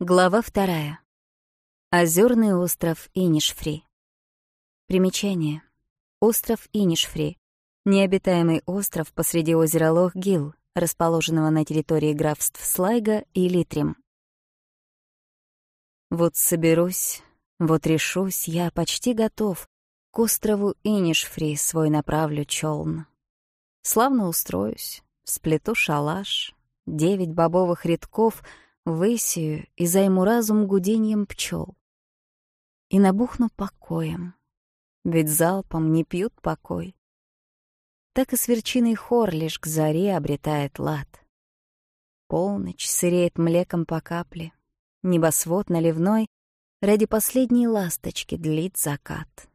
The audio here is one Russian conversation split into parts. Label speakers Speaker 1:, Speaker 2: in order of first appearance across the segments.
Speaker 1: Глава вторая. Озерный остров Инишфри. Примечание. Остров Инишфри. Необитаемый остров посреди озера Лох-Гилл, расположенного на территории графств Слайга и Литрим. Вот соберусь, вот решусь, я почти готов. К острову Инишфри свой направлю челн. Славно устроюсь, сплету шалаш, девять бобовых рядков — высею и займу разум гудением пчел. И набухну покоем, ведь залпом не пьют покой. Так и сверчиный хор лишь к заре обретает лад. Полночь сыреет млеком по капле, небосвод наливной ради последней ласточки длит закат.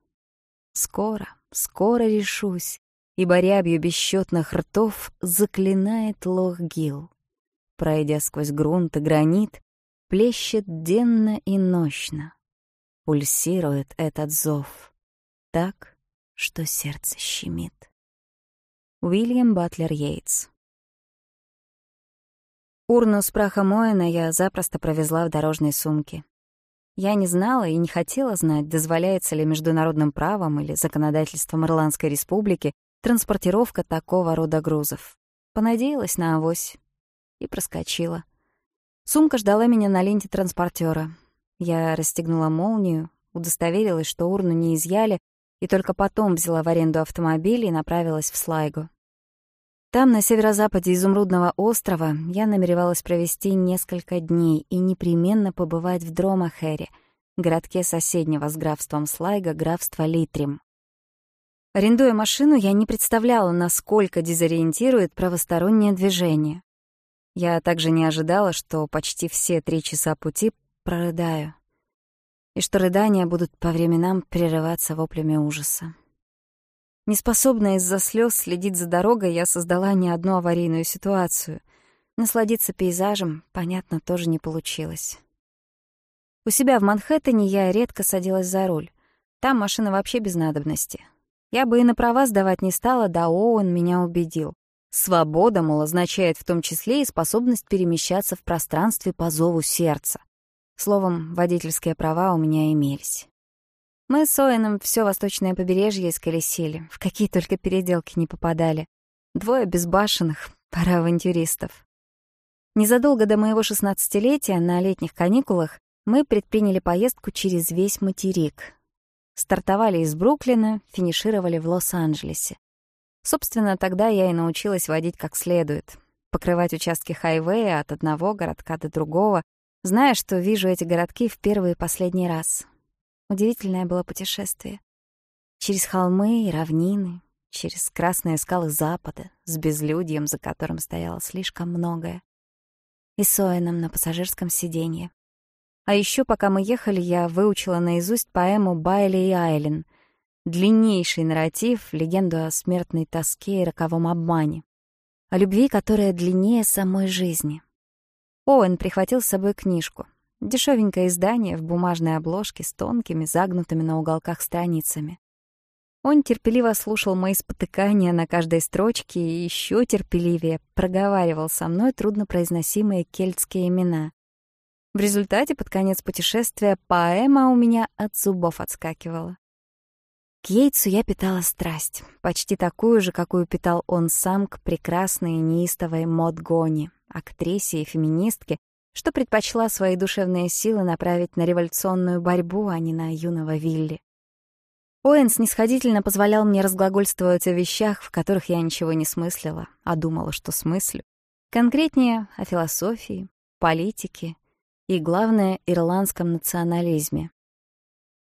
Speaker 1: Скоро, скоро решусь, ибо рябью бесчетных ртов заклинает лох гил пройдя сквозь грунт и гранит, плещет денно и нощно. Пульсирует этот зов так, что сердце щемит. Уильям Батлер Йейтс Урну с прахом Оэна я запросто провезла в дорожной сумке. Я не знала и не хотела знать, дозволяется ли международным правом или законодательством Ирландской республики транспортировка такого рода грузов. Понадеялась на авось, и проскочила. Сумка ждала меня на ленте транспортера. Я расстегнула молнию, удостоверилась, что урну не изъяли, и только потом взяла в аренду автомобиль и направилась в Слайгу. Там, на северо-западе Изумрудного острова, я намеревалась провести несколько дней и непременно побывать в Дромахере, городке соседнего с графством Слайга, графства Литрим. Арендуя машину, я не представляла, насколько дезориентирует правостороннее движение. Я также не ожидала, что почти все три часа пути прорыдаю, и что рыдания будут по временам прерываться воплями ужаса. Неспособная из-за слез следить за дорогой, я создала не одну аварийную ситуацию. Насладиться пейзажем, понятно, тоже не получилось. У себя в Манхэттене я редко садилась за руль. Там машина вообще без надобности. Я бы и на права сдавать не стала, да Оуэн меня убедил. Свобода, мол, означает в том числе и способность перемещаться в пространстве по зову сердца. Словом, водительские права у меня имелись. Мы с Оэном все восточное побережье исколесили, в какие только переделки не попадали. Двое безбашенных, пара авантюристов. Незадолго до моего шестнадцатилетия на летних каникулах мы предприняли поездку через весь материк. Стартовали из Бруклина, финишировали в Лос-Анджелесе. Собственно, тогда я и научилась водить как следует. Покрывать участки хайвея от одного городка до другого, зная, что вижу эти городки в первый и последний раз. Удивительное было путешествие. Через холмы и равнины, через красные скалы запада, с безлюдьем, за которым стояло слишком многое, и Соином на пассажирском сиденье. А еще, пока мы ехали, я выучила наизусть поэму Байли и Айлен, длиннейший нарратив, легенду о смертной тоске и роковом обмане. О любви, которая длиннее самой жизни. Оуэн прихватил с собой книжку. Дешевенькое издание в бумажной обложке с тонкими, загнутыми на уголках страницами. Он терпеливо слушал мои спотыкания на каждой строчке и еще терпеливее проговаривал со мной труднопроизносимые кельтские имена. В результате под конец путешествия поэма у меня от зубов отскакивала. К Йейтсу я питала страсть, почти такую же, какую питал он сам к прекрасной и неистовой Мод Гони, актрисе и феминистке, что предпочла свои душевные силы направить на революционную борьбу, а не на юного Вилли. Оэн снисходительно позволял мне разглагольствовать о вещах, в которых я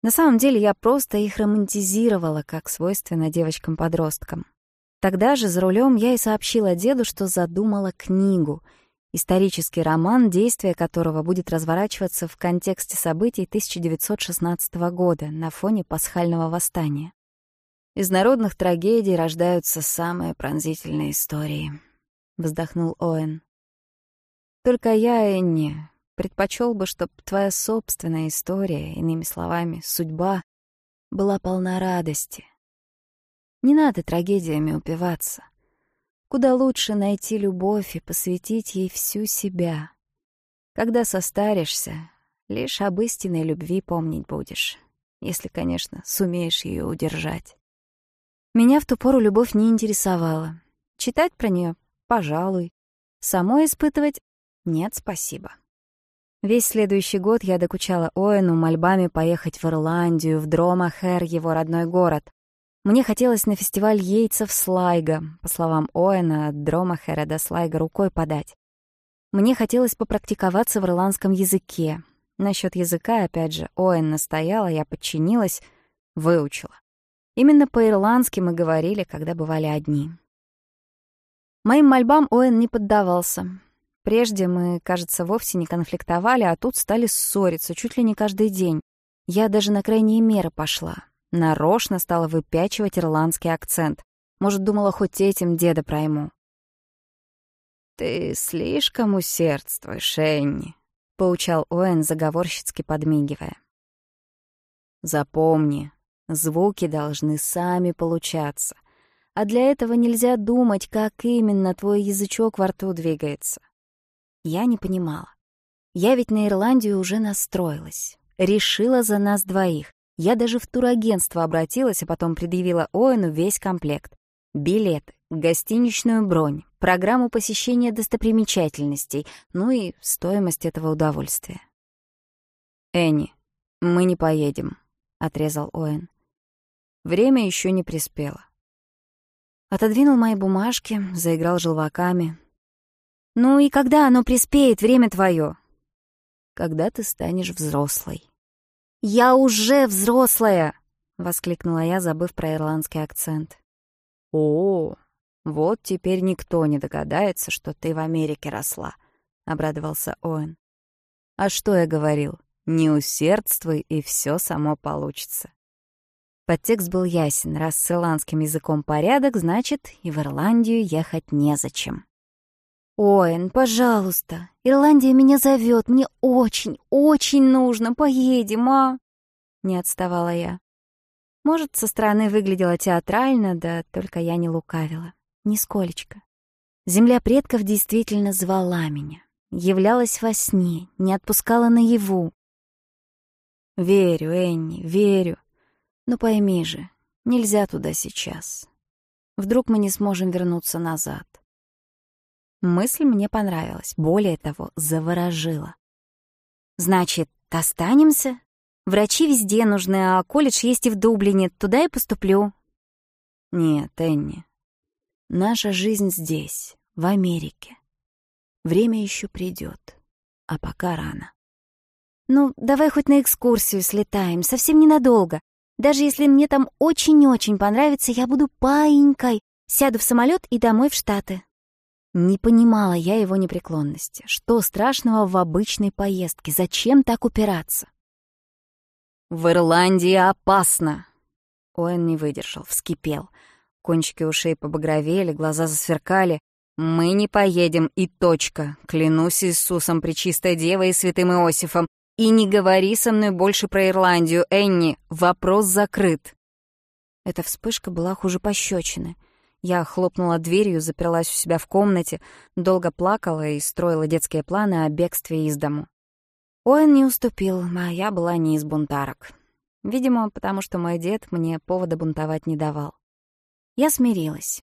Speaker 1: ничего не смыслила, а думала, что смыслю. Конкретнее о философии, политике и, главное, ирландском национализме, на самом деле я просто их романтизировала, как свойственно девочкам-подросткам. Тогда же за рулем я и сообщила деду, что задумала книгу, исторический роман, действие которого будет разворачиваться в контексте событий 1916 года на фоне пасхального восстания. Из народных трагедий рождаются самые пронзительные истории, вздохнул Оэн. Только я, Энни, предпочел бы, чтобы твоя собственная история, иными словами, судьба, была полна радости. Не надо трагедиями упиваться. Куда лучше найти любовь и посвятить ей всю себя. Когда состаришься, лишь об истинной любви помнить будешь, если, конечно, сумеешь ее удержать. Меня в ту пору любовь не интересовала. Читать про нее, пожалуй. Само испытывать — нет, спасибо. Весь следующий год я докучала Оэну мольбами поехать в Ирландию, в Дромахер, его родной город. Мне хотелось на фестиваль яйцев Слайга, по словам Оэна, от Дромахера до Слайга рукой подать. Мне хотелось попрактиковаться в ирландском языке. Насчет языка, опять же, Оэн настояла, я подчинилась, выучила. Именно по-ирландски мы говорили, когда бывали одни. Моим мольбам Оэн не поддавался. Прежде мы, кажется, вовсе не конфликтовали, а тут стали ссориться чуть ли не каждый день. Я даже на крайние меры пошла. Нарочно стала выпячивать ирландский акцент. Может, думала, хоть этим деда пройму. «Ты слишком усердствуешь, Энни», — поучал Оэн, заговорщицки подмигивая. «Запомни, звуки должны сами получаться, а для этого нельзя думать, как именно твой язычок во рту двигается. Я не понимала. Я ведь на Ирландию уже настроилась. Решила за нас двоих. Я даже в турагентство обратилась, а потом предъявила Оэну весь комплект. билет, гостиничную бронь, программу посещения достопримечательностей, ну и стоимость этого удовольствия. «Энни, мы не поедем», — отрезал Оэн. «Время еще не приспело». Отодвинул мои бумажки, заиграл желваками, «Ну и когда оно приспеет, время твое?» «Когда ты станешь взрослой». «Я уже взрослая!» — воскликнула я, забыв про ирландский акцент. «О, вот теперь никто не догадается, что ты в Америке росла», — обрадовался Оэн. «А что я говорил? Не усердствуй, и все само получится». Подтекст был ясен. Раз с ирландским языком порядок, значит, и в Ирландию ехать незачем. «Оэн, ну, пожалуйста, Ирландия меня зовет, мне очень, очень нужно, поедем, а!» Не отставала я. Может, со стороны выглядело театрально, да только я не лукавила. Нисколечко. Земля предков действительно звала меня. Являлась во сне, не отпускала наяву. «Верю, Энни, верю. Но пойми же, нельзя туда сейчас. Вдруг мы не сможем вернуться назад. Мысль мне понравилась, более того, заворожила. «Значит, останемся? Врачи везде нужны, а колледж есть и в Дублине, туда и поступлю». «Нет, Энни, наша жизнь здесь, в Америке. Время еще придет, а пока рано». «Ну, давай хоть на экскурсию слетаем, совсем ненадолго. Даже если мне там очень-очень понравится, я буду паинькой. Сяду в самолет и домой в Штаты». Не Понимала я его непреклонности. Что страшного в обычной поездке? Зачем так упираться? «В Ирландии опасно!» Оэн не выдержал, вскипел. Кончики ушей побагровели, глаза засверкали. «Мы не поедем, и точка. Клянусь Иисусом, Пречистой Девой и Святым Иосифом. И не говори со мной больше про Ирландию, Энни. Вопрос закрыт». Эта вспышка была хуже пощечины — я хлопнула дверью, заперлась у себя в комнате, долго плакала и строила детские планы о бегстве из дому. Оэн не уступил, а я была не из бунтарок. Видимо, потому что мой дед мне повода бунтовать не давал. Я смирилась.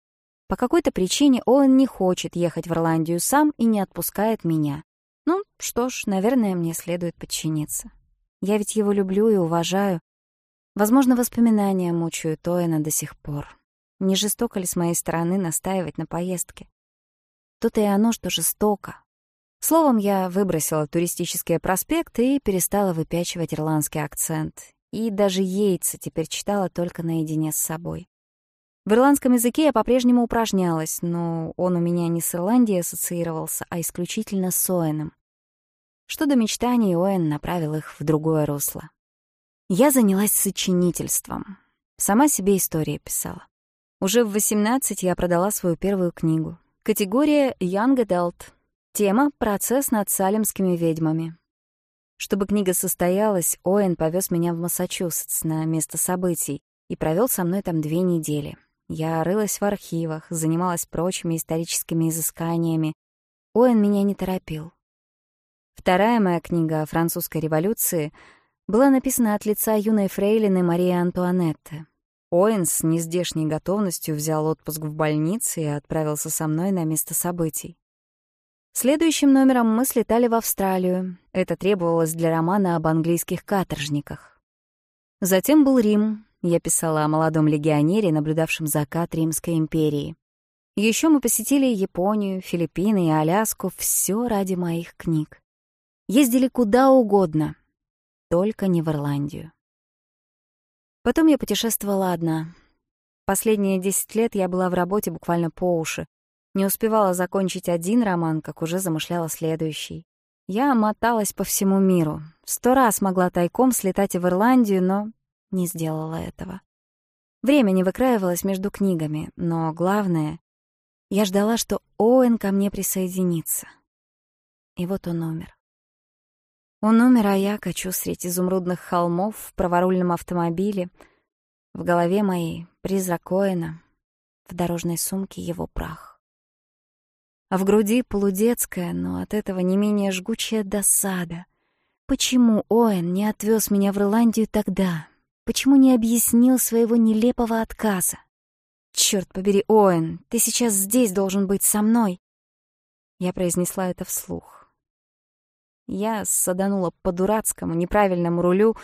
Speaker 1: По какой-то причине Оэн не хочет ехать в Ирландию сам и не отпускает меня. Ну, что ж, наверное, мне следует подчиниться. Я ведь его люблю и уважаю. Возможно, воспоминания мучают Оэна до сих пор. Не жестоко ли с моей стороны настаивать на поездке? То-то и оно, что жестоко. Словом, я выбросила туристические проспекты и перестала выпячивать ирландский акцент. И даже яйца теперь читала только наедине с собой. В ирландском языке я по-прежнему упражнялась, но он у меня не с Ирландией ассоциировался, а исключительно с Оэном. Что до мечтаний, Оэн направил их в другое русло. Я занялась сочинительством. Сама себе истории писала. Уже в 18 я продала свою первую книгу. Категория Young Adult. Тема «Процесс над салемскими ведьмами». Чтобы книга состоялась, Оэн повез меня в Массачусетс на место событий и провел со мной там две недели. Я рылась в архивах, занималась прочими историческими изысканиями. Оэн меня не торопил. Вторая моя книга о французской революции была написана от лица юной фрейлины Марии Антуанетты. Оуэнс, не здешней готовностью, взял отпуск в больнице и отправился со мной на место событий. Следующим номером мы слетали в Австралию. Это требовалось для романа об английских каторжниках. Затем был Рим. Я писала о молодом легионере, наблюдавшем закат Римской империи. Еще мы посетили Японию, Филиппины и Аляску. Все ради моих книг. Ездили куда угодно, только не в Ирландию. Потом я путешествовала одна. Последние десять лет я была в работе буквально по уши. Не успевала закончить один роман, как уже замышляла следующий. Я моталась по всему миру. Сто раз могла тайком слетать в Ирландию, но не сделала этого. Время не выкраивалось между книгами, но главное — я ждала, что Оуэн ко мне присоединится. И вот он умер. Он умер, а я качу среди изумрудных холмов в праворульном автомобиле. В голове моей призрак Коэна, в дорожной сумке его прах. А в груди полудетская, но от этого не менее жгучая досада. Почему Оэн не отвез меня в Ирландию тогда? Почему не объяснил своего нелепого отказа? Черт побери, Оэн, ты сейчас здесь Я саданула по дурацкому, неправильному рулю.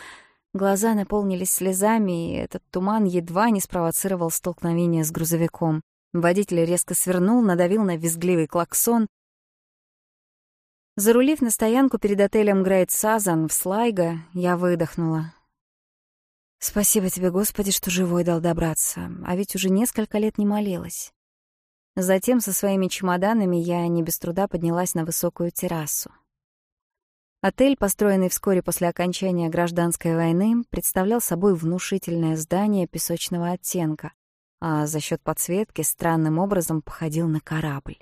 Speaker 1: Глаза наполнились слезами, и этот туман едва не спровоцировал столкновение с грузовиком. Водитель резко свернул, надавил на визгливый клаксон. Зарулив на стоянку перед отелем Грейт Сазан в Слайго, я выдохнула. «Спасибо тебе, Господи, что живой дал добраться, а ведь уже несколько лет не молилась». Затем со своими чемоданами я не без труда поднялась на высокую террасу отель, построенный вскоре после окончания гражданской войны, представлял собой внушительное здание песочного оттенка, а за счет подсветки странным образом походил на корабль.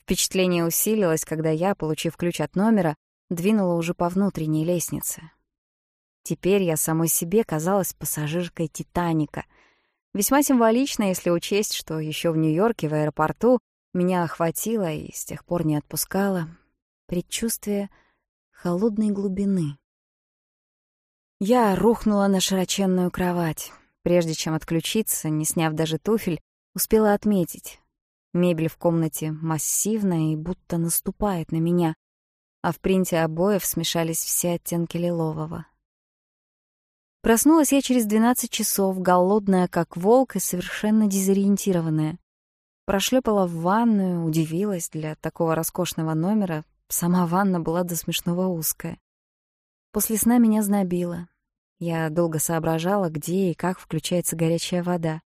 Speaker 1: Впечатление усилилось, когда я, получив ключ от номера, двинула уже по внутренней лестнице. Теперь я самой себе казалась пассажиркой «Титаника». Весьма символично, если учесть, что еще в Нью-Йорке, в аэропорту, меня охватило и с тех пор не отпускало предчувствие — холодной глубины. Я рухнула на широченную кровать. Прежде чем отключиться, не сняв даже туфель, успела отметить. Мебель в комнате массивная и будто наступает на меня, а в принте обоев смешались все оттенки лилового. Проснулась я через 12 часов, голодная, как волк, и совершенно дезориентированная. Прошлепала в ванную, удивилась для такого роскошного номера, Сама ванна была до смешного узкая. После сна меня знобило. Я долго соображала, где и как включается горячая вода.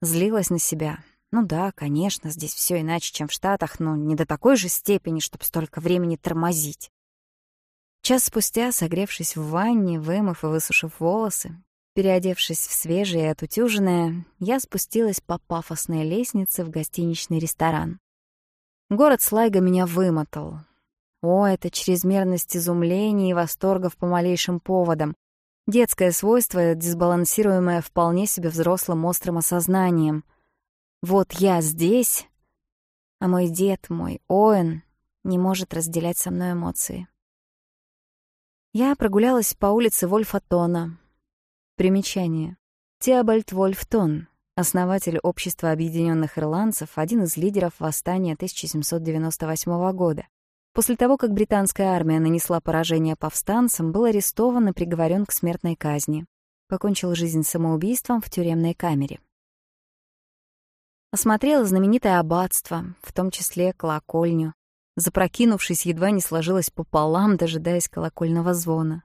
Speaker 1: Злилась на себя. Ну да, конечно, здесь все иначе, чем в Штатах, но не до такой же степени, чтобы столько времени тормозить. Час спустя, согревшись в ванне, вымыв и высушив волосы, переодевшись в свежее и отутюженное, я спустилась по пафосной лестнице в гостиничный ресторан. Город Слайга меня вымотал. «О, это чрезмерность изумления и восторгов по малейшим поводам. Детское свойство, дисбалансируемое вполне себе взрослым острым осознанием. Вот я здесь, а мой дед, мой Оэн, не может разделять со мной эмоции». Я прогулялась по улице Вольфатона. Примечание. Теобальд Вольфтон, основатель Общества Объединенных Ирландцев, один из лидеров восстания 1798 года. После того, как британская армия нанесла поражение повстанцам, был арестован и приговорен к смертной казни. Покончил жизнь самоубийством в тюремной камере. Осмотрела знаменитое аббатство, в том числе колокольню. Запрокинувшись, едва не сложилась пополам, дожидаясь колокольного звона.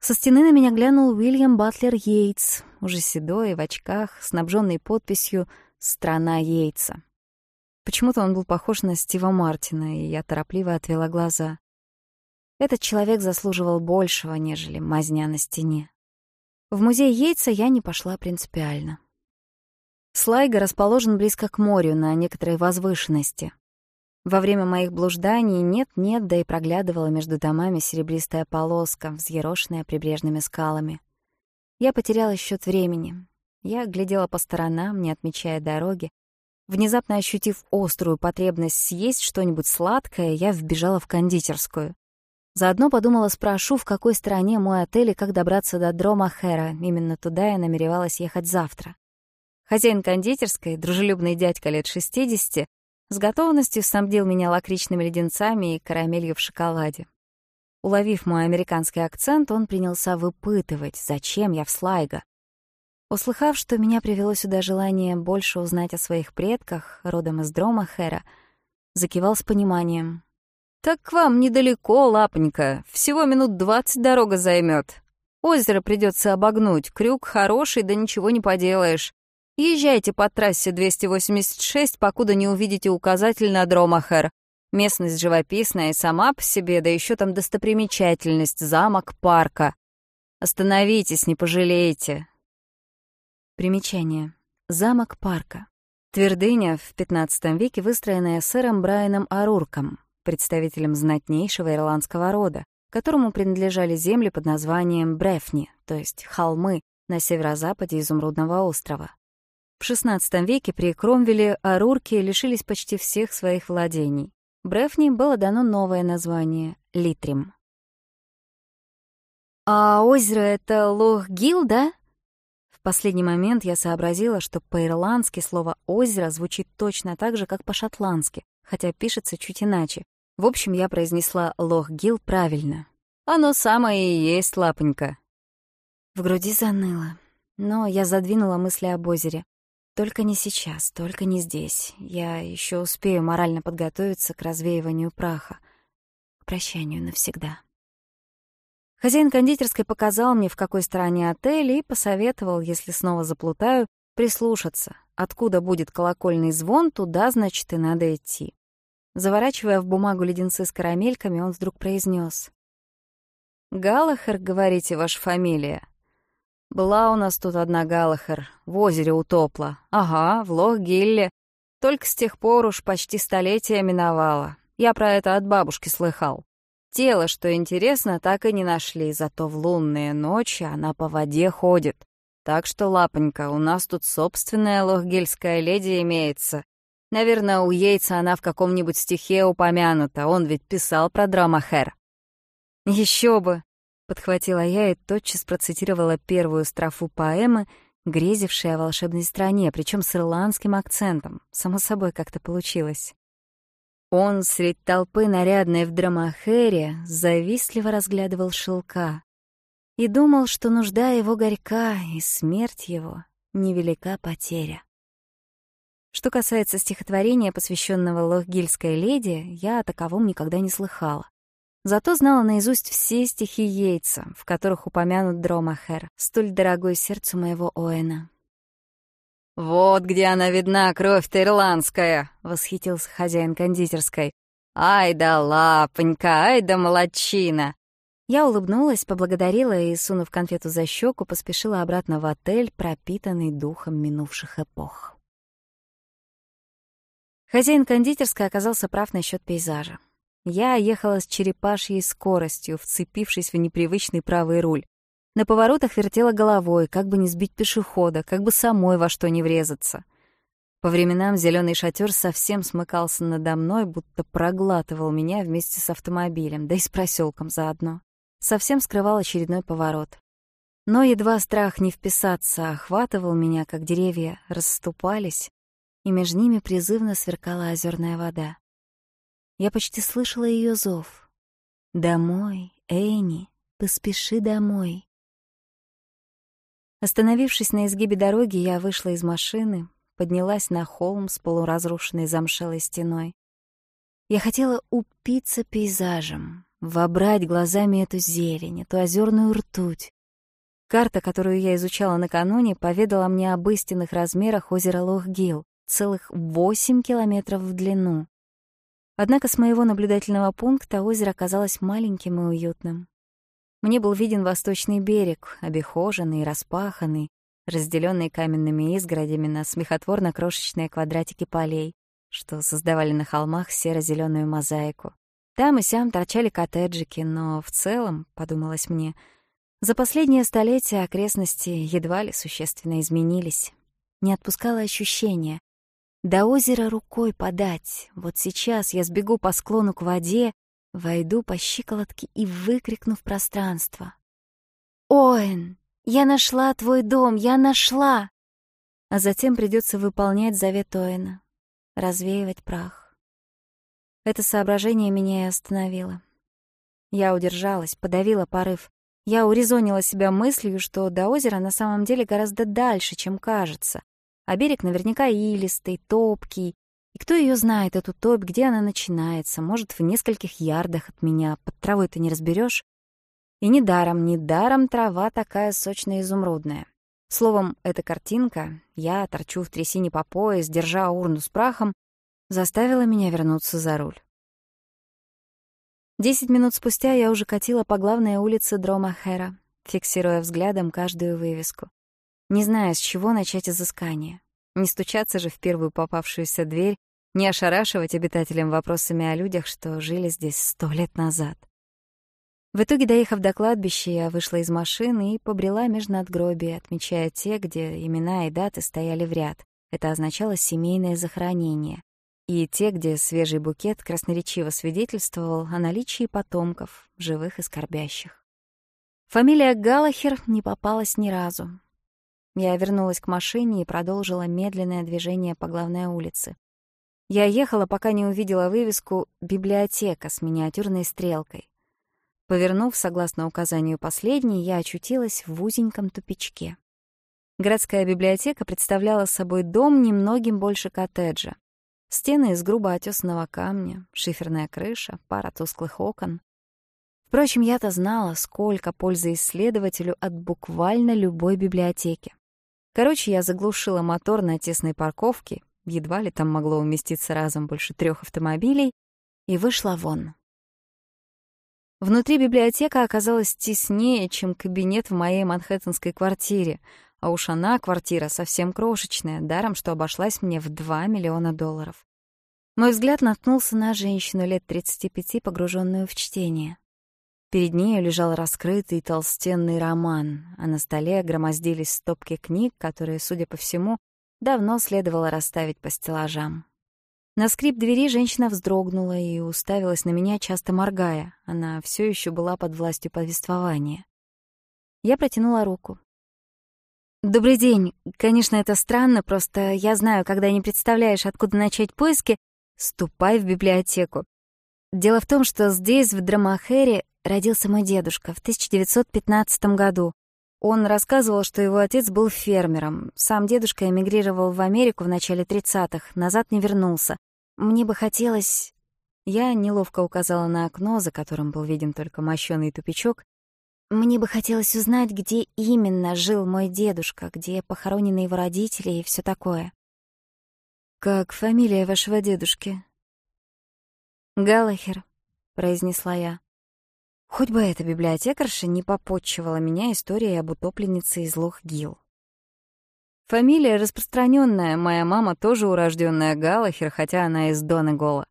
Speaker 1: Со стены на меня глянул Уильям Батлер Йейтс, уже седой, в очках, снабженный подписью «Страна Йейтса». Почему-то он был похож на Стива Мартина, и я торопливо отвела глаза. Этот человек заслуживал большего, нежели мазня на стене. В музей Яйца я не пошла принципиально. Слайга расположен близко к морю, на некоторой возвышенности. Во время моих блужданий нет-нет, да и проглядывала между домами серебристая полоска, взъерошенная прибрежными скалами. Я потеряла счет времени. Я глядела по сторонам, не отмечая дороги, Внезапно ощутив острую потребность съесть что-нибудь сладкое, я вбежала в кондитерскую. Заодно подумала, спрошу, в какой стране мой отель и как добраться до Дрома Хэра. Именно туда я намеревалась ехать завтра. Хозяин кондитерской, дружелюбный дядька лет 60, с готовностью снабдил меня лакричными леденцами и карамелью в шоколаде. Уловив мой американский акцент, он принялся выпытывать, зачем я в Слайго, Услыхав, что меня привело сюда желание больше узнать о своих предках, родом из Дрома Хера, закивал с пониманием. «Так к вам недалеко, лапонька. Всего минут двадцать дорога займет. Озеро придется обогнуть, крюк хороший, да ничего не поделаешь. Езжайте по трассе 286, покуда не увидите указатель на Дромахер. Местность живописная сама по себе, да еще там достопримечательность, замок, парка. Остановитесь, не пожалеете. Примечание. Замок парка. Твердыня в XV веке, выстроенная сэром Брайаном Арурком, представителем знатнейшего ирландского рода, которому принадлежали земли под названием Брефни, то есть холмы, на северо-западе Изумрудного острова. В XVI веке при Кромвеле Арурки лишились почти всех своих владений. Брефни было дано новое название — Литрим. «А озеро — это Лох-Гил, да?» Последний момент я сообразила, что по-ирландски слово «озеро» звучит точно так же, как по-шотландски, хотя пишется чуть иначе. В общем, я произнесла «Лох-Гилл» правильно. «Оно самое и есть, лапонька». В груди заныло, но я задвинула мысли об озере. Только не сейчас, только не здесь. Я еще успею морально подготовиться к развеиванию праха, к прощанию навсегда. Хозяин кондитерской показал мне, в какой стороне отель, и посоветовал, если снова заплутаю, прислушаться. Откуда будет колокольный звон, туда, значит, и надо идти. Заворачивая в бумагу леденцы с карамельками, он вдруг произнес: «Галлахер, говорите, ваша фамилия?» «Была у нас тут одна Галлахер, в озере утопла. Ага, в Лох-Гилле. Только с тех пор уж почти столетие миновало. Я про это от бабушки слыхал. Тело, что интересно, так и не нашли, зато в лунные ночи она по воде ходит. Так что, лапонька, у нас тут собственная лохгельская леди имеется. Наверное, у Яйца она в каком-нибудь стихе упомянута, он ведь писал про Драмахер. Еще бы!» — подхватила я и тотчас процитировала первую строфу поэмы, грезившая о волшебной стране, причем с ирландским акцентом. Само собой как-то получилось. Он средь толпы нарядной в драмахере завистливо разглядывал шелка и думал, что нужда его горька, и смерть его — невелика потеря. Что касается стихотворения, посвященного Лохгильской леди, я о таковом никогда не слыхала. Зато знала наизусть все стихи Йейтса, в которых упомянут Дромахер, столь дорогой сердцу моего Оэна, «Вот где она видна, кровь-то ирландская!» — восхитился хозяин кондитерской. «Ай да лапонька, ай да молодчина!» Я улыбнулась, поблагодарила и, сунув конфету за щеку, поспешила обратно в отель, пропитанный духом минувших эпох. Хозяин кондитерской оказался прав насчет пейзажа. Я ехала с черепашьей скоростью, вцепившись в непривычный правый руль. На поворотах вертела головой, как бы не сбить пешехода, как бы самой во что не врезаться. По временам зеленый шатер совсем смыкался надо мной, будто проглатывал меня вместе с автомобилем, да и с проселком заодно. Совсем скрывал очередной поворот. Но едва страх не вписаться охватывал меня, как деревья расступались, и между ними призывно сверкала озерная вода. Я почти слышала ее зов. «Домой, Эйни, поспеши домой!» Остановившись на изгибе дороги, я вышла из машины, поднялась на холм с полуразрушенной замшелой стеной. Я хотела упиться пейзажем, вобрать глазами эту зелень, эту озерную ртуть. Карта, которую я изучала накануне, поведала мне об истинных размерах озера Лохгил, целых 8 километров в длину. Однако с моего наблюдательного пункта озеро казалось маленьким и уютным. Мне был виден восточный берег, обихоженный, распаханный, разделенный каменными изгородями на смехотворно-крошечные квадратики полей, что создавали на холмах серо зеленую мозаику. Там и сям торчали коттеджики, но в целом, — подумалось мне, — за последнее столетие окрестности едва ли существенно изменились. Не отпускало ощущение. До озера рукой подать. Вот сейчас я сбегу по склону к воде, Войду по щиколотке и выкрикну в пространство. «Оэн, я нашла твой дом, я нашла!» А затем придется выполнять завет Оэна, развеивать прах. Это соображение меня и остановило. Я удержалась, подавила порыв. Я урезонила себя мыслью, что до озера на самом деле гораздо дальше, чем кажется, а берег наверняка илистый, топкий, И кто ее знает, эту топь, где она начинается? Может, в нескольких ярдах от меня. Под травой ты не разберешь. И недаром, недаром трава такая сочно-изумрудная. Словом, эта картинка, я торчу в трясине по пояс, держа урну с прахом, заставила меня вернуться за руль. Десять минут спустя я уже катила по главной улице Дрома-Хэра, фиксируя взглядом каждую вывеску. Не зная, с чего начать изыскание. Не стучаться же в первую попавшуюся дверь, не ошарашивать обитателям вопросами о людях, что жили здесь сто лет назад. В итоге, доехав до кладбища, я вышла из машины и побрела между надгробий, отмечая те, где имена и даты стояли в ряд. Это означало семейное захоронение. И те, где свежий букет красноречиво свидетельствовал о наличии потомков, живых и скорбящих. Фамилия Галлахер не попалась ни разу, я вернулась к машине и продолжила медленное движение по главной улице. Я ехала, пока не увидела вывеску «Библиотека» с миниатюрной стрелкой. Повернув, согласно указанию последней, я очутилась в узеньком тупичке. Городская библиотека представляла собой дом немногим больше коттеджа. Стены из грубо отёсанного камня, шиферная крыша, пара тусклых окон. Впрочем, я-то знала, сколько пользы исследователю от буквально любой библиотеки. Короче, я заглушила мотор на тесной парковке, едва ли там могло уместиться разом больше трех автомобилей, и вышла вон. Внутри библиотека оказалась теснее, чем кабинет в моей манхэттенской квартире, а уж она, квартира, совсем крошечная, даром, что обошлась мне в 2 миллиона долларов. Мой взгляд наткнулся на женщину лет 35, погруженную в чтение. Перед ней лежал раскрытый толстенный роман, а на столе громоздились стопки книг, которые, судя по всему, давно следовало расставить по стеллажам. На скрип двери женщина вздрогнула и уставилась на меня, часто моргая. Она все еще была под властью повествования. Я протянула руку. «Добрый день. Конечно, это странно, просто я знаю, когда не представляешь, откуда начать поиски, ступай в библиотеку. Дело в том, что здесь, в Драмахере, родился мой дедушка в 1915 году. Он рассказывал, что его отец был фермером. Сам дедушка эмигрировал в Америку в начале 30-х, назад не вернулся. Мне бы хотелось... Я неловко указала на окно, за которым был виден только мощёный тупичок. Мне бы хотелось узнать, где именно жил мой дедушка, где похоронены его родители и всё такое. «Как фамилия вашего дедушки?» «Галлахер», — произнесла я. Хоть бы эта библиотекарша не попотчевала меня историей об утопленнице из Лох-Гилл. Фамилия распространенная, моя мама тоже урожденная Галлахер, хотя она из Донегола.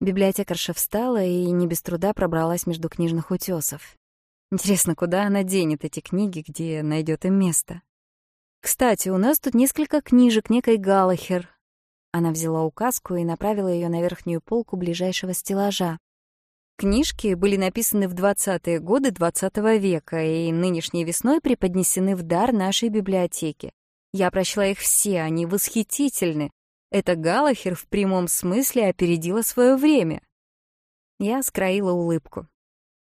Speaker 1: Библиотекарша встала и не без труда пробралась между книжных утесов. Интересно, куда она денет эти книги, где найдет им место? Кстати, у нас тут несколько книжек некой Галахер. Она взяла указку и направила ее на верхнюю полку ближайшего стеллажа. Книжки были написаны в 20-е годы XX века и нынешней весной преподнесены в дар нашей библиотеке. Я прочла их все, они восхитительны. Это Галахер в прямом смысле опередила свое время. Я скроила улыбку.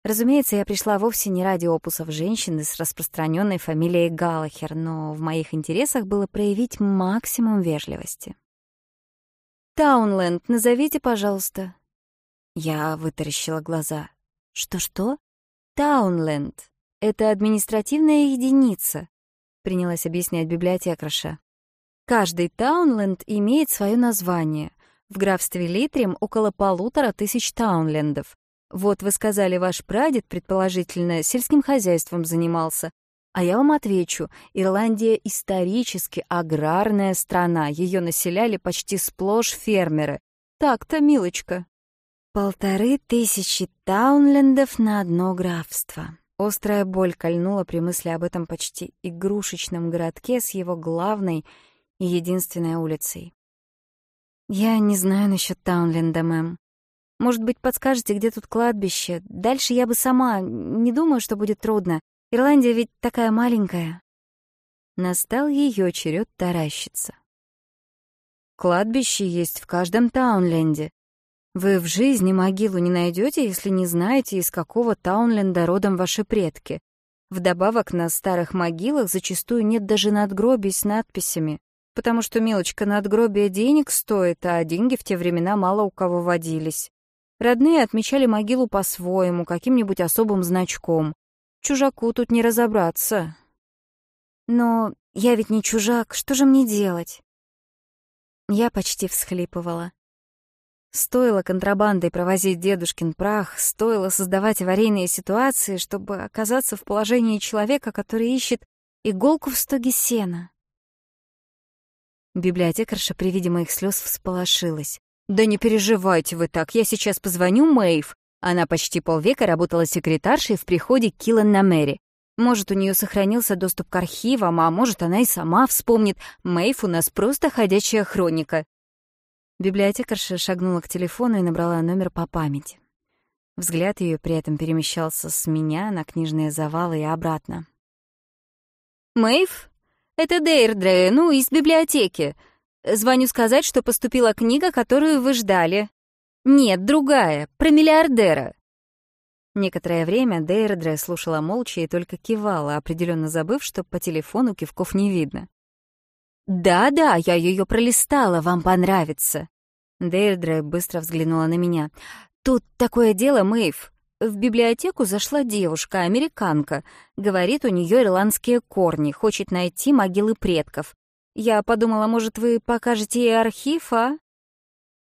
Speaker 1: Разумеется, я пришла вовсе не ради опусов женщины с распространенной фамилией Галахер, но в моих интересах было проявить максимум вежливости. «Таунленд, назовите, пожалуйста», я вытаращила глаза. «Что-что?» «Таунленд. Это административная единица», — принялась объяснять библиотекарша. «Каждый таунленд имеет свое название. В графстве Литрием около полутора тысяч таунлендов. Вот вы сказали, ваш прадед, предположительно, сельским хозяйством занимался. А я вам отвечу, Ирландия исторически аграрная страна, ее населяли почти сплошь фермеры. Так-то, милочка. Полторы тысячи таунлендов на одно графство. Острая боль кольнула при мысли об этом почти игрушечном городке с его главной и единственной улицей. «Я не знаю насчет Таунленда, мэм. Может быть, подскажете, где тут кладбище? Дальше я бы сама. Не думаю, что будет трудно. Ирландия ведь такая маленькая». Настал ее черед таращиться. «Кладбище есть в каждом Таунленде. Вы в жизни могилу не найдете, если не знаете, из какого Таунленда родом ваши предки. Вдобавок на старых могилах зачастую нет даже надгробий с надписями, потому что мелочка надгробия денег стоит, а деньги в те времена мало у кого водились. Родные отмечали могилу по-своему, каким-нибудь особым значком. Чужаку тут не разобраться. Но я ведь не чужак, что Стоило контрабандой провозить дедушкин прах, стоило создавать аварийные ситуации, чтобы оказаться в положении человека, который ищет иголку в стоге сена. Библиотекарша при виде моих слез всполошилась. «Да не переживайте вы так, я сейчас позвоню Мэйв». Она почти полвека работала секретаршей в приходе Киллан на Мэри. Может, у нее сохранился доступ к архивам, а может, она и сама вспомнит. Мэйв у нас просто ходячая хроника. Библиотекарша шагнула к телефону и набрала номер по памяти. Взгляд ее при этом перемещался с меня на книжные завалы и обратно. «Мэйв, это Дейрдре, ну, из библиотеки. Звоню сказать, что поступила книга, которую вы ждали. Нет, другая, про миллиардера». Некоторое время Дейрдре слушала молча и только кивала, определенно забыв, что по телефону кивков не видно. «Да-да, я ее пролистала, вам понравится». Дейрдре быстро взглянула на меня. «Тут такое дело, Мэйв. В библиотеку зашла девушка, американка. Говорит, у нее ирландские корни, хочет найти могилы предков. Я подумала, может, вы покажете ей архив, а?»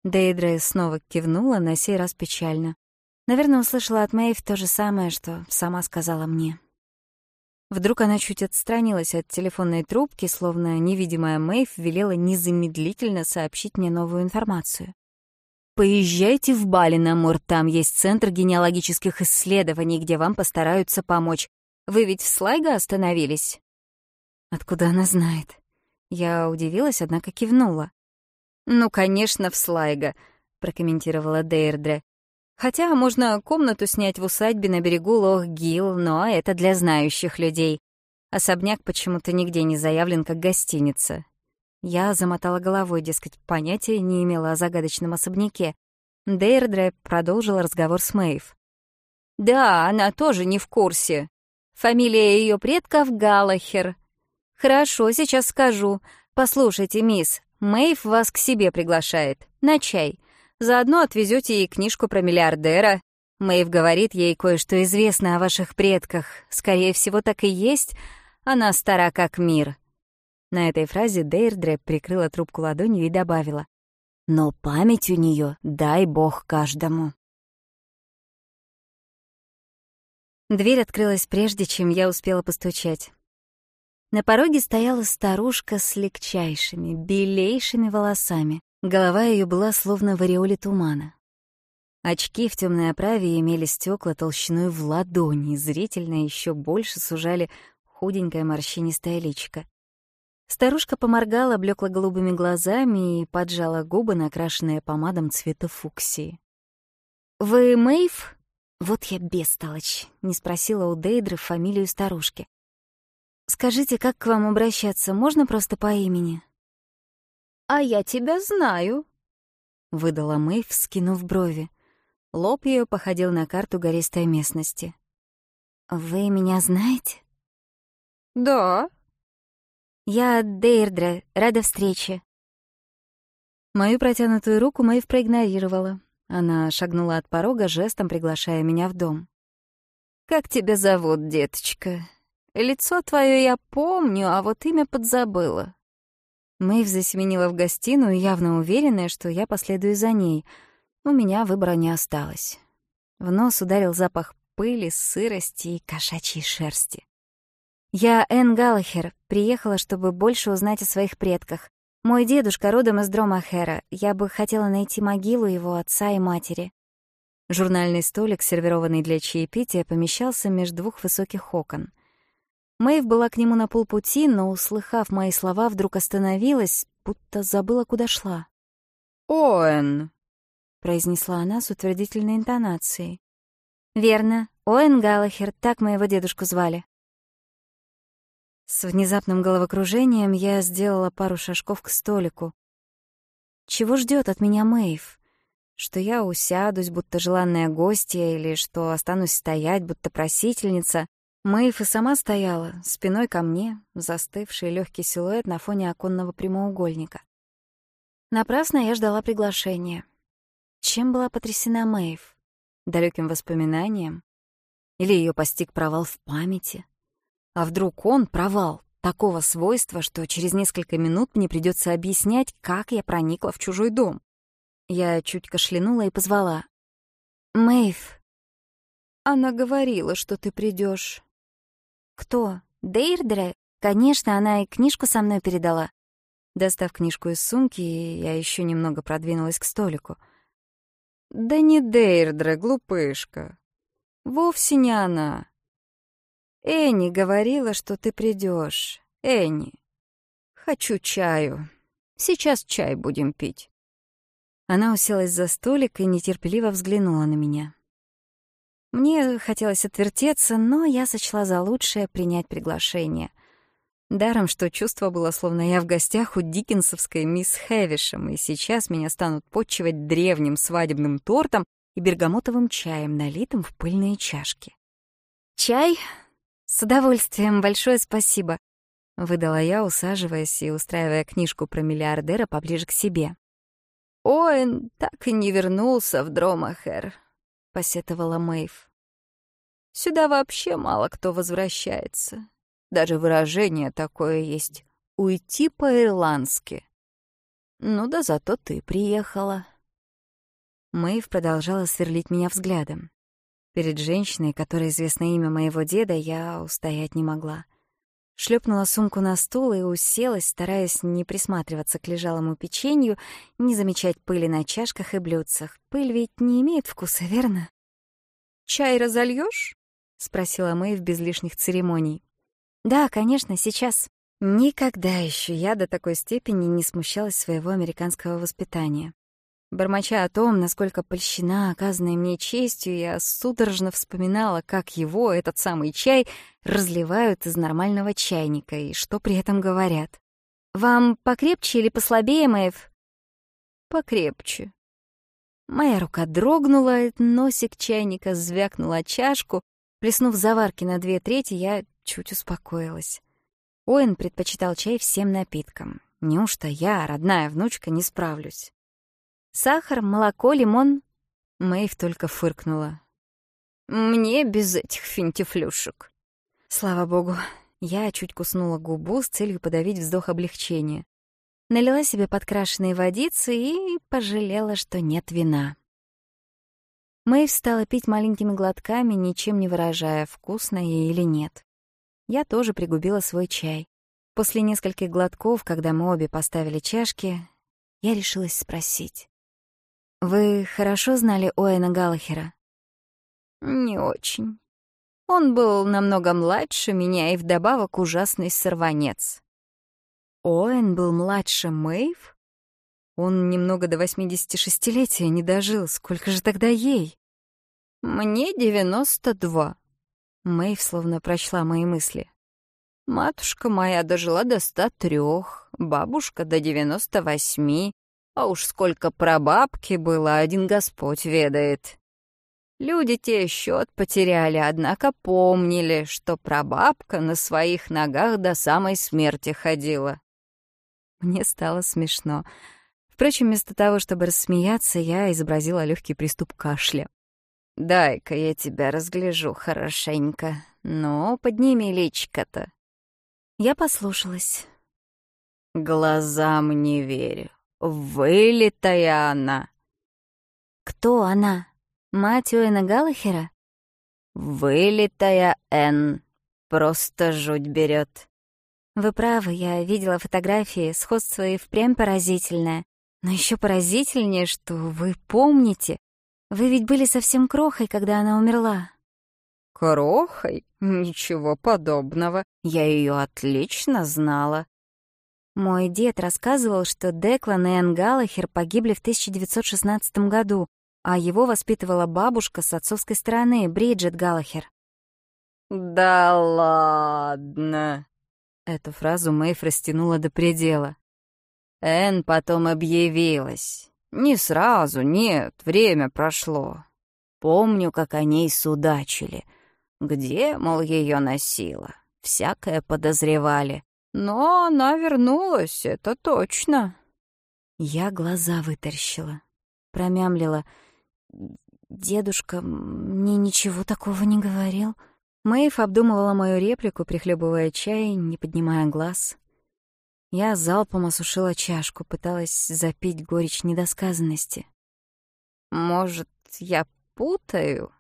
Speaker 1: Дейдре снова кивнула, на сей раз печально. Наверное, услышала от Мэйв то же самое, что сама сказала мне. Вдруг она чуть отстранилась от телефонной трубки, словно невидимая Мэйв велела незамедлительно сообщить мне новую информацию. «Поезжайте в Балинамур, там есть центр генеалогических исследований, где вам постараются помочь. Вы ведь в Слайго остановились?» «Откуда она знает?» Я удивилась, однако кивнула. «Ну, конечно, в Слайго», — прокомментировала Дейрдре. Хотя можно комнату снять в усадьбе на берегу Лох-Гил, но это для знающих людей. Особняк почему-то нигде не заявлен как гостиница. Я замотала головой, дескать, понятия не имела о загадочном особняке. Дейрдре продолжил разговор с Мэйв. «Да, она тоже не в курсе. Фамилия ее предков — Галахер. Хорошо, сейчас скажу. Послушайте, мисс, Мэйв вас к себе приглашает. На чай. Заодно отвезете и книжку про миллиардера. Мэйв говорит ей кое-что известно о ваших предках. Скорее всего, так и есть. Она стара как мир». На этой фразе Дейрдре прикрыла трубку ладонью и добавила. «Но память у нее, дай бог каждому». Дверь открылась прежде, чем я успела постучать. На пороге стояла старушка с легчайшими, белейшими волосами. Голова ее была словно в ореоле тумана. Очки в темной оправе имели стекла толщиной в ладони, зрительно еще больше сужали худенькое морщинистое личико. Старушка поморгала, блекла голубыми глазами и поджала губы, накрашенные помадом цвета фуксии. «Вы Мэйв?» Вот я бестолочь, не спросила у Дейдры фамилию старушки. «Скажите, как к вам обращаться? Можно просто по имени?» «А я тебя знаю», — выдала Мэйв, скинув брови. Лоб ее походил на карту гористой местности. «Вы меня знаете?»
Speaker 2: «Да».
Speaker 1: «Я Дейрдра, рада встрече». Мою протянутую руку Мэйв проигнорировала. Она шагнула от порога, жестом приглашая меня в дом.
Speaker 2: «Как тебя зовут, деточка? Лицо твое я помню, а вот имя подзабыла.
Speaker 1: Мэйв засеменила в гостиную, явно уверенная, что я последую за ней. У меня выбора не осталось. В нос ударил запах пыли, сырости и кошачьей шерсти. «Я Энн Галлахер, приехала, чтобы больше узнать о своих предках. Мой дедушка родом из Дромахера. Я бы хотела найти могилу его отца и матери». Журнальный столик, сервированный для чаепития, помещался между двух высоких окон — Мэйв была к нему на полпути, но, услыхав мои слова, вдруг остановилась, будто забыла, куда шла.
Speaker 2: «Оэн!»
Speaker 1: — произнесла она с утвердительной интонацией. «Верно, Оэн Галлахер, так моего дедушку звали». С внезапным головокружением я сделала пару шажков к столику. Чего ждет от меня Мэйв? Что я усядусь, будто желанная гостья, или что останусь стоять, будто просительница? Мэйв и сама стояла, спиной ко мне, застывший легкий силуэт на фоне оконного прямоугольника. Напрасно я ждала приглашения. Чем была потрясена Мэйв? Далеким воспоминанием? Или ее постиг провал в памяти? А вдруг он провал такого свойства, что через несколько минут мне придется объяснять, как я проникла в чужой дом? Я чуть кашлянула и позвала. «Мэйв». «Она говорила, что ты придешь. «Кто? Дейрдре?» Конечно, она и книжку со мной передала. Достав книжку из сумки, я еще немного продвинулась к столику. «Да не Дейрдре, глупышка. Вовсе не она. Энни говорила, что ты придешь. Энни, хочу чаю. Сейчас чай будем пить». Она уселась за столик и нетерпеливо взглянула на меня. Мне хотелось отвертеться, но я сочла за лучшее принять приглашение. Даром, что чувство было, словно я в гостях у диккенсовской мисс Хэвишем, и сейчас меня станут подчивать древним свадебным тортом и бергамотовым чаем, налитым в пыльные чашки. «Чай? С удовольствием, большое спасибо!» — выдала я, усаживаясь и устраивая книжку про миллиардера поближе к себе. Оэн так и не вернулся в Дромахер, — посетовала Мэйв. «Сюда вообще мало кто возвращается. Даже выражение такое есть — уйти по-ирландски. Ну да зато ты приехала». Мэйв продолжала сверлить меня взглядом. Перед женщиной, которой известно имя моего деда, я устоять не могла шлепнула сумку на стул и уселась, стараясь не присматриваться к лежалому печенью, не замечать пыли на чашках и блюдцах. Пыль ведь не имеет вкуса, верно? «Чай разольешь? спросила Мэйв без лишних церемоний. «Да, конечно, сейчас». Никогда еще я до такой степени не смущалась своего американского воспитания. Бормоча о том, насколько польщена оказанной мне честью, я судорожно вспоминала, как его, этот самый чай, разливают из нормального чайника и что при этом говорят. «Вам покрепче или послабее, Мэйв?» «Покрепче». Моя рука дрогнула, носик чайника звякнул о чашку. Плеснув заварки на две трети, я чуть успокоилась. Оэн предпочитал чай всем напиткам. Неужто я, родная внучка, не справлюсь? Сахар, молоко, лимон. Мэйв только фыркнула. «Мне без этих финтифлюшек». Слава богу, я чуть куснула губу с целью подавить вздох облегчения. Налила себе подкрашенные водицы и пожалела, что нет вина. Мэйв стала пить маленькими глотками, ничем не выражая, вкусно ей или нет. Я тоже пригубила свой чай. После нескольких глотков, когда мы обе поставили чашки, я решилась спросить. Вы хорошо знали Оэна Галахера? Не очень. Он был намного младше меня и вдобавок ужасный сорванец. Оэн был младше Мэйв? Он немного до 86-летия не дожил. Сколько же тогда ей? Мне 92. Мэйв словно прочла мои мысли. Матушка моя дожила до 103, бабушка до 98, а уж сколько прабабки было, один Господь ведает. Люди те счет потеряли, однако помнили, что прабабка на своих ногах до самой смерти ходила. Мне стало смешно. Впрочем, вместо того, чтобы рассмеяться, я изобразила легкий приступ кашля. «Дай-ка я тебя разгляжу хорошенько. Ну, подними личико-то». Я послушалась. «Глазам не верю. вылитая она». «Кто она? Мать Уэна Галлахера?»
Speaker 2: «Вылитая Энн. Просто жуть берет.
Speaker 1: «Вы правы, я видела фотографии, сходство и впрямь поразительное. Но еще поразительнее, что вы помните. Вы ведь были совсем крохой, когда она умерла».
Speaker 2: «Крохой? Ничего подобного. Я ее отлично знала.
Speaker 1: Мой дед рассказывал, что Деклан и Энн Галлахер погибли в 1916 году, а его воспитывала бабушка с отцовской стороны, Бриджит Галлахер.
Speaker 2: «Да ладно!»
Speaker 1: Эту фразу Мэйв растянула до предела.
Speaker 2: Энн потом объявилась. Не сразу, нет, время прошло. Помню, как о ней судачили. Где, мол, ее носила? Всякое подозревали. Но она вернулась, это точно.
Speaker 1: Я глаза вытаращила. Промямлила. «Дедушка мне ничего такого не говорил». Мэйв обдумывала мою реплику, прихлебывая чай, не поднимая глаз. Я залпом осушила чашку, пыталась запить горечь недосказанности.
Speaker 2: «Может, я путаю?»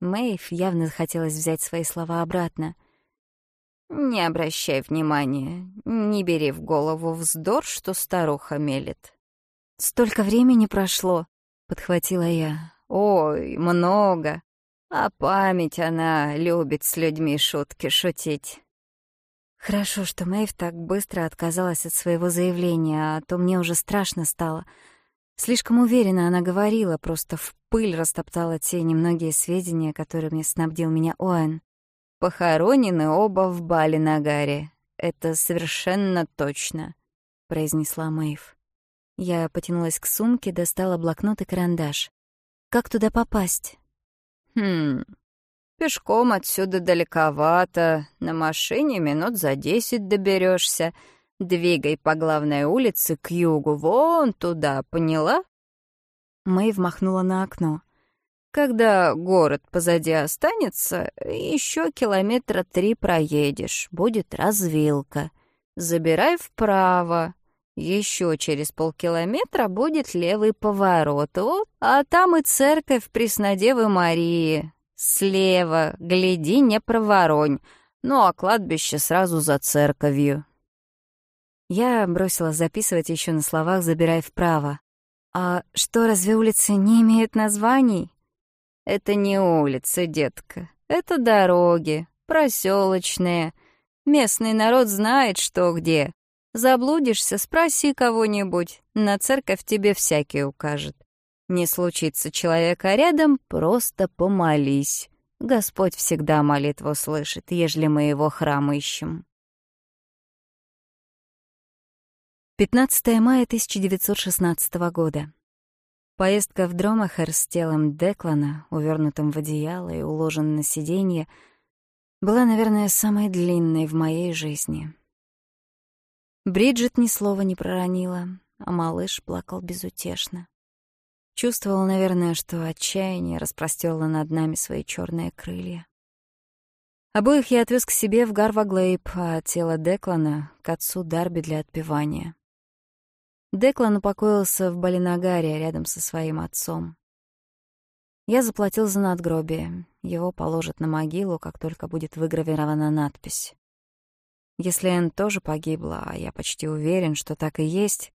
Speaker 1: Мэйв явно хотелось взять свои слова обратно.
Speaker 2: Не обращай внимания, не бери в голову вздор, что старуха мелет.
Speaker 1: «Столько времени прошло», — подхватила я.
Speaker 2: «Ой, много. А память она любит с людьми шутки шутить».
Speaker 1: Хорошо, что Мэйв так быстро отказалась от своего заявления, а то мне уже страшно стало. Слишком уверенно она говорила, просто в пыль растоптала те немногие сведения, которыми снабдил меня Оэн.
Speaker 2: «Похоронены оба в Бали-Нагаре. Это совершенно точно», — произнесла Мэйв.
Speaker 1: Я потянулась к сумке, достала блокнот и карандаш. «Как туда попасть?»
Speaker 2: Хм, пешком отсюда далековато, на машине минут за десять доберешься. Двигай по главной улице к югу, вон туда, поняла?
Speaker 1: Мэй вмахнула на окно.
Speaker 2: Когда город позади останется, еще километра три проедешь, будет развилка. Забирай вправо. Еще через полкилометра будет левый поворот, О, а там и церковь Преснодевы Марии. Слева, гляди, не проворонь. Ну а кладбище сразу за церковью.
Speaker 1: Я бросила записывать еще на словах «забирай вправо». «А что, разве улицы не имеют названий?»
Speaker 2: Это не улица, детка. Это дороги, проселочные. Местный народ знает, что где. Заблудишься, спроси кого-нибудь. На церковь тебе всякий укажет. Не случится человека рядом, просто помолись. Господь всегда молитву слышит, ежели мы его храм ищем.
Speaker 1: 15 мая 1916 года. Поездка в Дромахер с телом Деклана, увернутым в одеяло и уложен на сиденье, была, наверное, самой длинной в моей жизни. Бриджит ни слова не проронила, а малыш плакал безутешно. Чувствовал, наверное, что отчаяние распростерло над нами свои черные крылья. Обоих я отвез к себе в Гарваглейб, а тело Деклана — к отцу Дарби для отпевания. Деклан упокоился в Балинагаре рядом со своим отцом. Я заплатил за надгробие. Его положат на могилу, как только будет выгравирована надпись. Если Энн тоже погибла, а я почти уверен, что так и есть,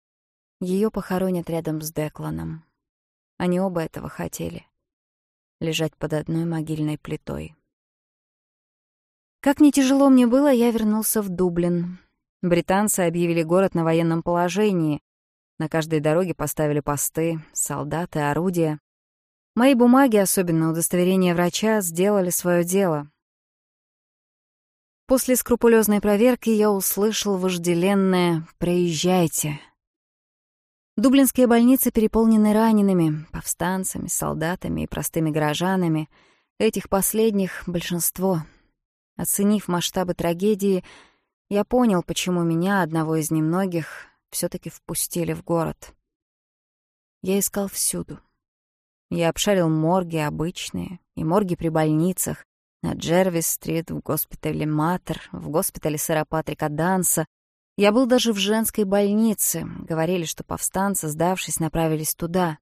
Speaker 1: ее похоронят рядом с Декланом. Они оба этого хотели. Лежать под одной могильной плитой. Как не тяжело мне было, я вернулся в Дублин. Британцы объявили город на военном положении, на каждой дороге поставили посты, солдаты, орудия. Мои бумаги, особенно удостоверение врача, сделали свое дело. После скрупулезной проверки я услышал вожделенное «Проезжайте». Дублинские больницы переполнены ранеными, повстанцами, солдатами и простыми горожанами. Этих последних — большинство. Оценив масштабы трагедии, я понял, почему меня, одного из немногих, все-таки впустили в город. Я искал всюду. Я обшарил морги обычные и морги при больницах, на Джервис-стрит, в госпитале Матер, в госпитале сэра Патрика Данса. Я был даже в женской больнице. Говорили, что повстанцы, сдавшись, направились туда.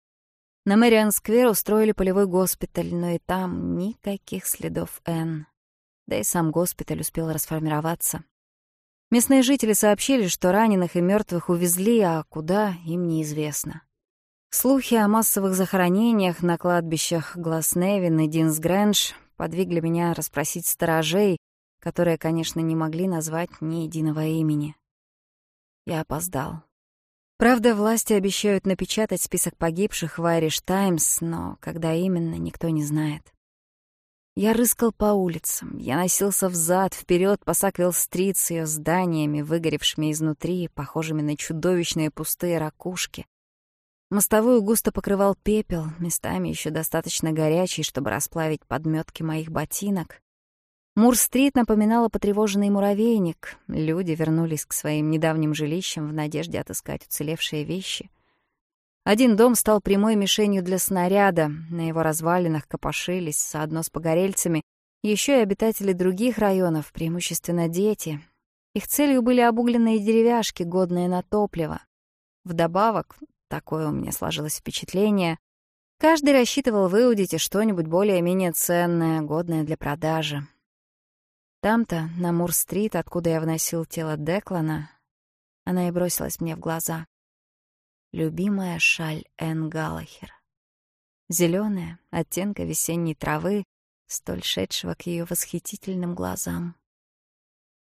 Speaker 1: На Мэриан-сквер устроили полевой госпиталь, но и там никаких следов Н. Да и сам госпиталь успел расформироваться. Местные жители сообщили, что раненых и мертвых увезли, а куда — им неизвестно. Слухи о массовых захоронениях на кладбищах Гласневин и Динсгрэндж подвигли меня расспросить сторожей, которые, конечно, не могли назвать ни единого имени. Я опоздал. Правда, власти обещают напечатать список погибших в Irish Times, но когда именно, никто не знает. Я рыскал по улицам, я носился взад, вперед по Саквилл-стрит с ее зданиями, выгоревшими изнутри, похожими на чудовищные пустые ракушки. Мостовую густо покрывал пепел, местами еще достаточно горячий, чтобы расплавить подметки моих ботинок. Мур-стрит напоминала потревоженный муравейник. Люди вернулись к своим недавним жилищам в надежде отыскать уцелевшие вещи — Один дом стал прямой мишенью для снаряда, на его развалинах копошились, заодно с погорельцами, еще и обитатели других районов, преимущественно дети. Их целью были обугленные деревяшки, годные на топливо. Вдобавок, такое у меня сложилось впечатление, каждый рассчитывал выудить и что-нибудь более-менее ценное, годное для продажи. Там-то, на Мур-стрит, откуда я вносил тело Деклана, она и бросилась мне в глаза любимая шаль Энн Галлахера. Зеленая, оттенка весенней травы, столь шедшего к ее восхитительным глазам.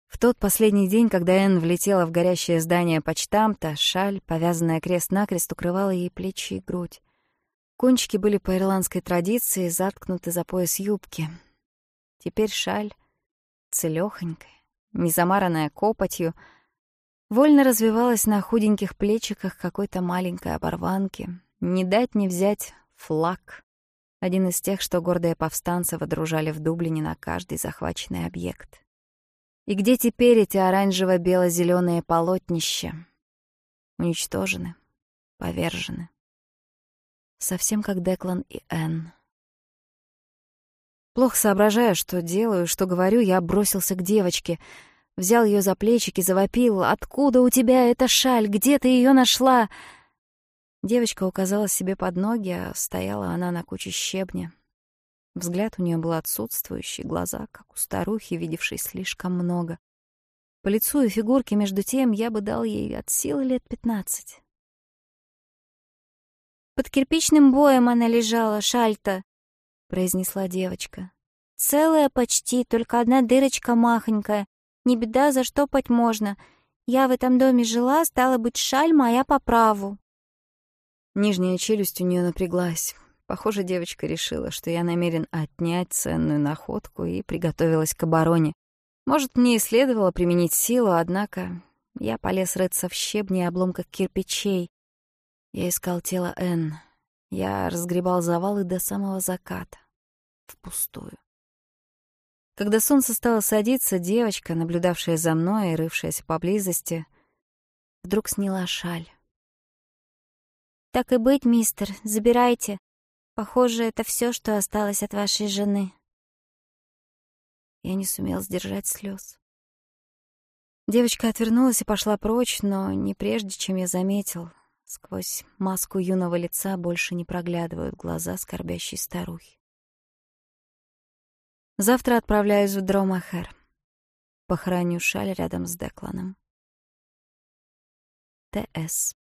Speaker 1: В тот последний день, когда Энн влетела в горящее здание почтамта, шаль, повязанная крест-накрест, укрывала ей плечи и грудь. Кончики были по ирландской традиции заткнуты за пояс юбки. Теперь шаль, целёхонькая, не замаранная копотью — не замаранная копотью — вольно развивалась на худеньких плечиках какой-то маленькой оборванки. Не дать не взять флаг. Один из тех, что гордые повстанцы водружали в Дублине на каждый захваченный объект. И где теперь эти оранжево-бело-зелёные полотнища? Уничтожены, повержены. Совсем как Деклан и Энн. Плохо соображая, что делаю, что говорю, я бросился к девочке — взял ее за плечики, завопил. «Откуда у тебя эта шаль? Где ты ее нашла?» Девочка указала себе под ноги, а стояла она на куче щебня. Взгляд у нее был отсутствующий, глаза, как у старухи, видевшей слишком много. По лицу и фигурке, между тем, я бы дал ей от силы лет пятнадцать.
Speaker 2: «Под кирпичным боем она лежала, шальта», — произнесла девочка. «Целая почти, только одна дырочка махонькая. Не беда, заштопать можно. Я в этом доме жила, стала быть, шаль моя а по праву.
Speaker 1: Нижняя челюсть у нее напряглась. Похоже, девочка решила, что я намерен отнять ценную находку и приготовилась к обороне. Может, мне и следовало применить силу, однако я полез рыться в щебне и обломках кирпичей. Я искал тело Энн. Я разгребал завалы до самого заката. Впустую. Когда солнце стало садиться, девочка, наблюдавшая за мной и рывшаяся поблизости, вдруг сняла шаль.
Speaker 2: «Так и быть, мистер, забирайте. Похоже, это все, что осталось от вашей жены».
Speaker 1: Я не сумел сдержать слез. Девочка отвернулась и пошла прочь, но не прежде, чем я заметил. Сквозь маску юного лица больше не проглядывают глаза скорбящей старухи. Завтра отправляюсь в Дромахер. Похороню шаль рядом с Декланом. Т.С.